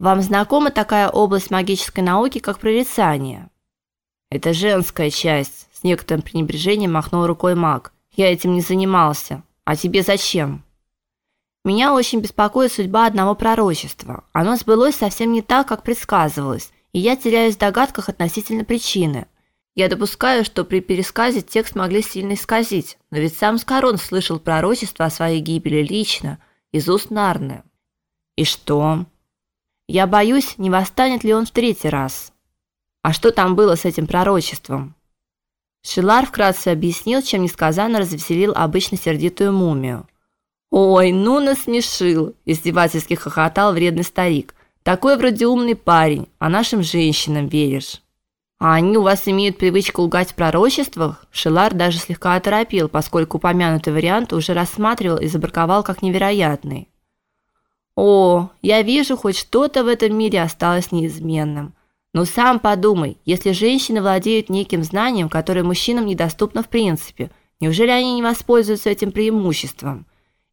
Вам знакома такая область магической науки, как прорицание? Это женская часть, с некоторым пренебрежением махнул рукой маг. Я этим не занимался. А тебе зачем? Меня очень беспокоит судьба одного пророчества. Оно сбылось совсем не так, как предсказывалось, и я теряюсь в догадках относительно причины. Я допускаю, что при пересказе текст могли сильно исказить, но ведь сам Скорон слышал пророчество о своей гибели лично, из уст Нарны. И что? Я боюсь, не восстанет ли он в третий раз. А что там было с этим пророчеством? Шилар вкратце объяснил, чем несказанно развеселил обычно сердитую мумию. Ой, ну насмешил, издевательски хохотал вредный старик. Такой вроде умный парень, а нашим женщинам веришь. А они у вас имеют привычку лгать в пророчествах? Шилар даже слегка оторопел, поскольку упомянутый вариант уже рассматривал и забраковал как невероятный. О, я вижу, хоть что-то в этом мире осталось неизменным. Но сам подумай, если женщины владеют неким знанием, которое мужчинам недоступно в принципе, неужели они не воспользуются этим преимуществом?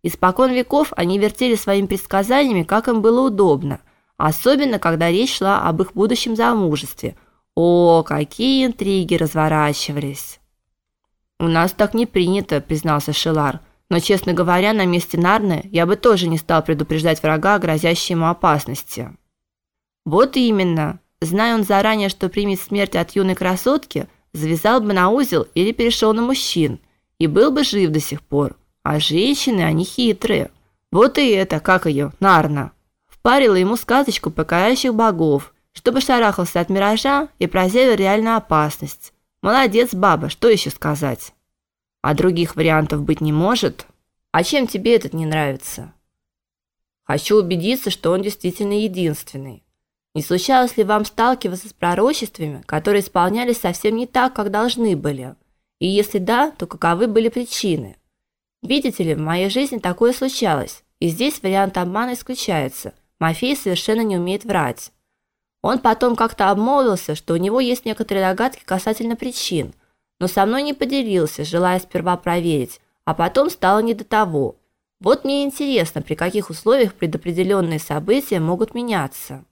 Испокон веков они вертели своими предсказаниями, как им было удобно, особенно когда речь шла об их будущем замужестве. О, какие интриги разворачивались. У нас так не принято, признался Шелар. Но, честно говоря, на месте Нарны я бы тоже не стал предупреждать врага о грозящей ему опасности. Вот именно. Зная он заранее, что примет смерть от юной красотки, завязал бы на узел или перешел на мужчин и был бы жив до сих пор. А женщины, они хитрые. Вот и это, как ее, Нарна. Впарила ему сказочку покоряющих богов, чтобы шарахался от миража и прозевил реальную опасность. Молодец, баба, что еще сказать? А других вариантов быть не может. А чем тебе этот не нравится? Хочу убедиться, что он действительно единственный. Не случалось ли вам сталкиваться с пророчествами, которые исполнялись совсем не так, как должны были? И если да, то каковы были причины? Видите ли, в моей жизни такое случалось, и здесь вариант обмана исключается. Мафей совершенно не умеет врать. Он потом как-то обмолвился, что у него есть некоторые догадки касательно причин, но со мной не поделился, желая сперва проверить, а потом стало не до того. Вот мне интересно, при каких условиях предопределенные события могут меняться.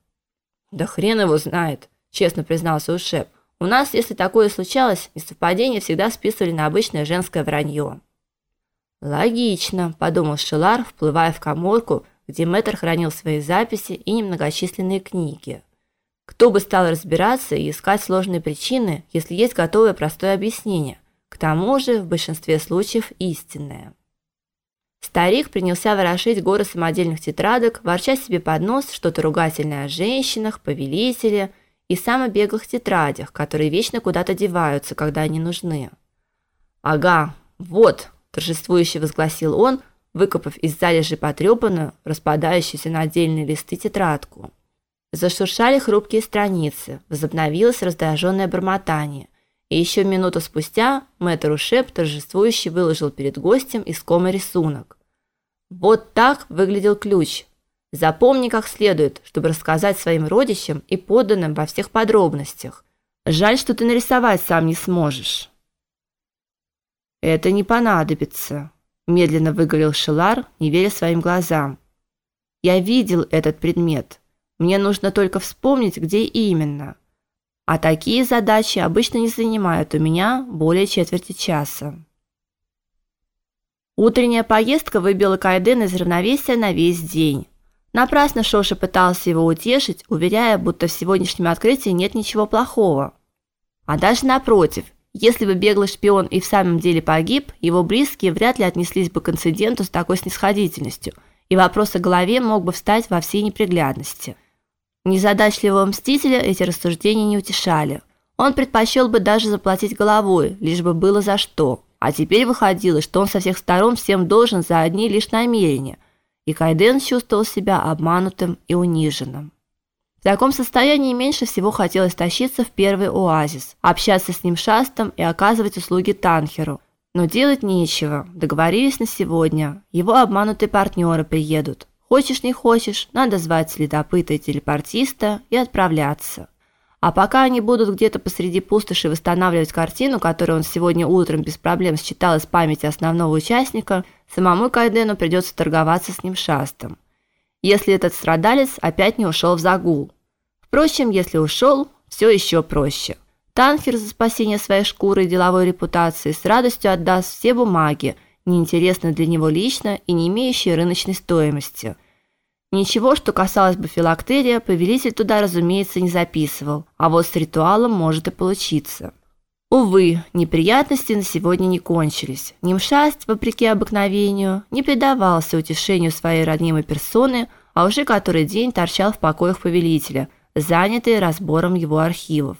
Да хрен его знает, честно признался Ушеп. У нас, если такое случалось, несовпадения всегда списывали на обычное женское вранье. Логично, подумал Шелар, вплывая в каморку, где Мэтр хранил свои записи и немногочисленные книги. Кто бы стал разбираться и искать сложные причины, если есть готовое простое объяснение, к тому же в большинстве случаев истинное. Старик принялся ворошить горы самодельных тетрадок, ворча себе под нос что-то ругательное о женщинах, повелителе и самобеглых тетрадях, которые вечно куда-то деваются, когда они нужны. «Ага, вот!» – торжествующе возгласил он, выкопав из залежи потрепанную, распадающуюся на отдельные листы тетрадку. Зашуршали хрупкие страницы, возобновилось раздраженное бормотание. И еще минуту спустя мэтр Ушеп торжествующе выложил перед гостем искомый рисунок. Вот так выглядел ключ. Запомни как следует, чтобы рассказать своим родичам и подданным во всех подробностях. Жаль, что ты нарисовать сам не сможешь. Это не понадобится, медленно выговорил Шилар, не веря своим глазам. Я видел этот предмет. Мне нужно только вспомнить, где именно. А такие задачи обычно не занимают у меня более четверти часа. Утренняя поездка выбила Кайден из равновесия на весь день. Напрасно Шоша пытался его утешить, уверяя, будто в сегодняшнем открытии нет ничего плохого. А даже напротив, если бы беглый шпион и в самом деле погиб, его близкие вряд ли отнеслись бы к инциденту с такой снисходительностью, и вопрос о голове мог бы встать во всей неприглядности. Незадачливого мстителя эти рассуждения не утешали. Он предпочел бы даже заплатить головой, лишь бы было за что. А теперь выходило, что он со всех сторон всем должен за одни лишь намерения. И Кайден чувствовал себя обманутым и униженным. В таком состоянии меньше всего хотелось тащиться в первый оазис, общаться с ним шастом и оказывать услуги Танхеру. Но делать нечего. Договорились на сегодня. Его обманутые партнеры приедут. Хочешь не хочешь, надо звать следопыта и телепортиста и отправляться. А пока они будут где-то посреди пустоши восстанавливать картину, которую он сегодня утром без проблем считал из памяти основного участника, самому Кайдену придется торговаться с ним шастом. если этот страдалец опять не ушел в загул. Впрочем, если ушел, все еще проще. Танхер за спасение своей шкуры и деловой репутации с радостью отдаст все бумаги, неинтересные для него лично и не имеющие рыночной стоимости. Ничего, что касалось бы филактерия, повелитель туда, разумеется, не записывал, а вот с ритуалом может и получиться. Увы, неприятности на сегодня не кончились. Нимшаст, вопреки обыкновению, не предавался утешению своей роднимой персоны, а уже который день торчал в покоях повелителя, занятый разбором его архивов.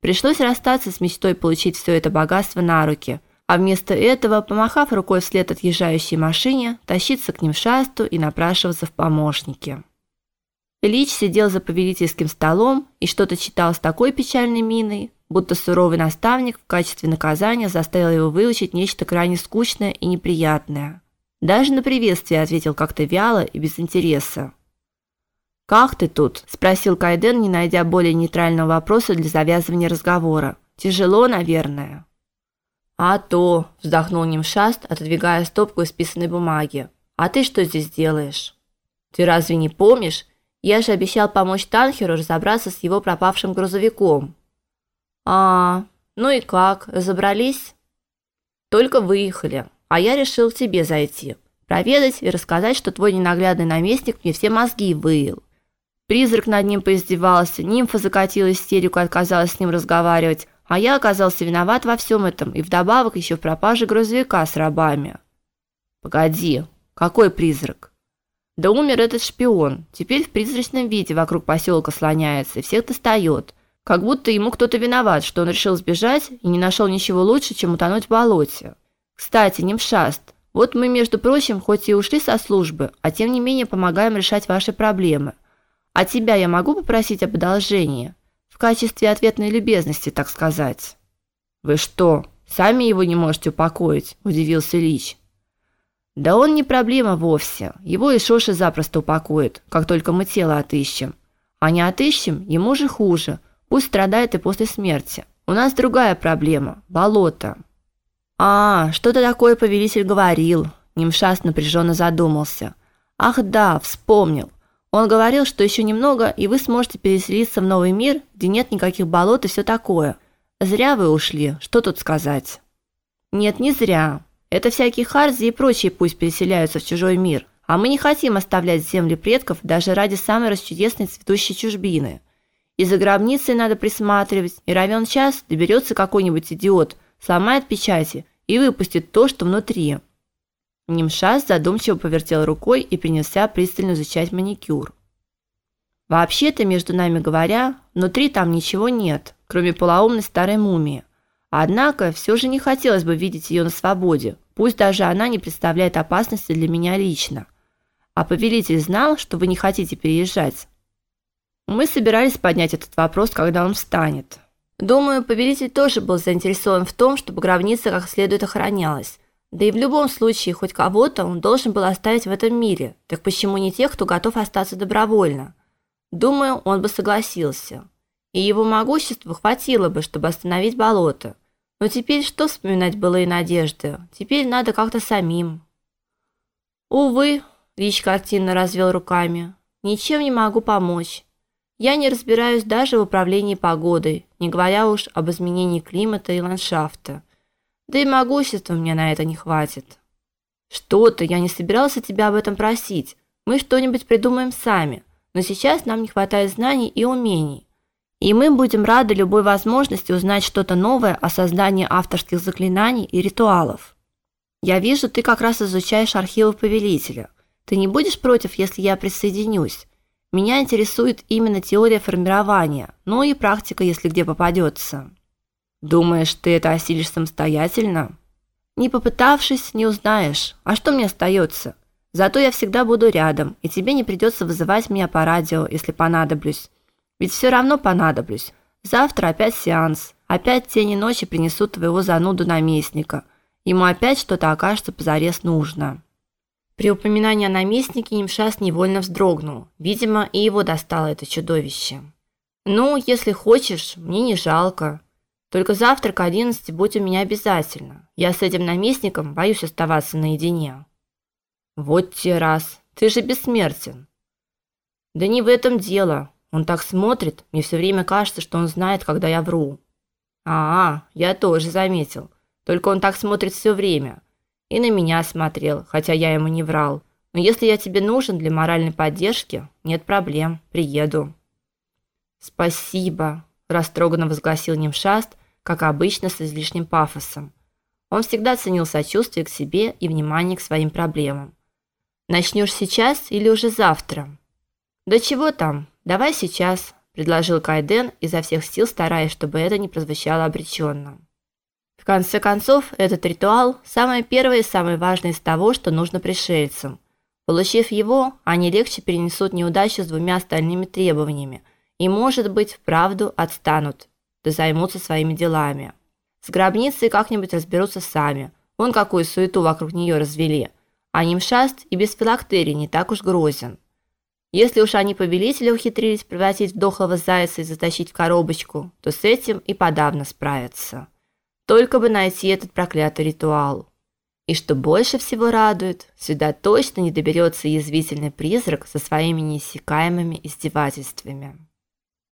Пришлось расстаться с мечтой получить все это богатство на руки, а вместо этого, помахав рукой вслед отъезжающей машине, тащиться к Нимшасту и напрашиваться в помощники. Ильич сидел за повелительским столом и что-то читал с такой печальной миной, будто суровый наставник в качестве наказания заставил его выучить нечто крайне скучное и неприятное. Даже на приветствие ответил как-то вяло и без интереса. Как ты тут? спросил Кайден, не найдя более нейтрального вопроса для завязывания разговора. Тяжело, наверное. А то, вздохнул Нимшаст, отодвигая стопку исписанной бумаги. А ты что здесь делаешь? Ты разве не помнишь? Я же обещал помочь Танхеру разобраться с его пропавшим грузовиком. А, ну и как, разобрались? Только выехали, а я решил к тебе зайти, проведать и рассказать, что твой ненаглядный наместник мне все мозги выил. Призрак над ним поиздевался, нимфа закатила истерику и отказалась с ним разговаривать, а я оказался виноват во всем этом и вдобавок еще в пропаже грузовика с рабами. Погоди, какой призрак? Да умер этот шпион. Теперь в призрачном виде вокруг поселка слоняется и всех достает. Как будто ему кто-то виноват, что он решил сбежать и не нашел ничего лучше, чем утонуть в болоте. Кстати, Нимшаст, вот мы, между прочим, хоть и ушли со службы, а тем не менее помогаем решать ваши проблемы. А тебя я могу попросить об одолжении? Качестве ответной любезности, так сказать. Вы что, сами его не можете упокоить? удивился Ильич. Да он не проблема вовсе. Его и Шоши запросто упокоит, как только мы тело отыщем. А не отыщем, ему же хуже. Пусть страдает и после смерти. У нас другая проблема болото. А, что-то такое повелитель говорил. Нимшас напряженно задумался. Ах, да, вспомнил. Он говорил, что еще немного, и вы сможете переселиться в новый мир, где нет никаких болот и все такое. Зря вы ушли. Что тут сказать? Нет, не зря. Это всякие харзи и прочие пусть переселяются в чужой мир, а мы не хотим оставлять земли предков даже ради самой расчудесной цветущей чужбины. И за гробницей надо присматривать, и равен час доберется какой-нибудь идиот, сломает печати и выпустит то, что внутри. Нимшас задумчиво повертел рукой и принялся пристально изучать маникюр. Вообще-то, между нами говоря, внутри там ничего нет, кроме полоумной старой мумии. Однако все же не хотелось бы видеть ее на свободе, пусть даже она не представляет опасности для меня лично. А повелитель знал, что вы не хотите переезжать. Мы собирались поднять этот вопрос, когда он встанет. Думаю, повелитель тоже был заинтересован в том, чтобы гробница как следует охранялась. Да и в любом случае хоть кого-то он должен был оставить в этом мире. Так почему не тех, кто готов остаться добровольно? Думаю, он бы согласился. И его могущества хватило бы, чтобы остановить болото. Но теперь что вспоминать былые надежды? Теперь надо как-то самим. Увы, Лич картинно развел руками. Ничем не могу помочь. Я не разбираюсь даже в управлении погодой, не говоря уж об изменении климата и ландшафта. Да и могущества мне на это не хватит. Что-то я не собирался тебя об этом просить. Мы что-нибудь придумаем сами, но сейчас нам не хватает знаний и умений. И мы будем рады любой возможности узнать что-то новое о создании авторских заклинаний и ритуалов. Я вижу, ты как раз изучаешь архивы повелителя. Ты не будешь против, если я присоединюсь? Меня интересует именно теория формирования, ну и практика, если где попадется. Думаешь, ты это осилишь самостоятельно? Не попытавшись, не узнаешь. А что мне остается? Зато я всегда буду рядом, и тебе не придется вызывать меня по радио, если понадоблюсь. Ведь все равно понадоблюсь. Завтра опять сеанс. Опять тени ночи принесут твоего зануду наместника. Ему опять что-то окажется позарез нужно. При упоминании о наместнике Нимшас невольно вздрогнул. Видимо, и его достало это чудовище. Ну, если хочешь, мне не жалко. Только завтра к одиннадцати будь у меня обязательно. Я с этим наместником боюсь оставаться наедине. Вот те раз. Ты же бессмертен. Да не в этом дело. Он так смотрит, мне все время кажется, что он знает, когда я вру. А, -а я тоже заметил. Только он так смотрит все время. И на меня смотрел, хотя я ему не врал. Но если я тебе нужен для моральной поддержки, нет проблем, приеду. Спасибо, растроганно возгласил Немшаст, как обычно с излишним пафосом. Он всегда ценил сочувствие к себе и внимание к своим проблемам. Начнешь сейчас или уже завтра? Да чего там? Давай сейчас, предложил Кайден, изо всех сил стараясь, чтобы это не прозвучало обреченно. В конце концов, этот ритуал самое первое и самое важное из того, что нужно пришельцам. Получив его, они легче перенесут неудачу с двумя остальными требованиями и, может быть, вправду отстанут, да займутся своими делами. С гробницей как-нибудь разберутся сами. Вон какую суету вокруг нее развели. А Нимшаст и без филактерии не так уж грозен. Если уж они повелители ухитрились превратить в дохлого зайца и затащить в коробочку, то с этим и подавно справятся. Только бы найти этот проклятый ритуал. И что больше всего радует, сюда точно не доберется язвительный призрак со своими неиссякаемыми издевательствами.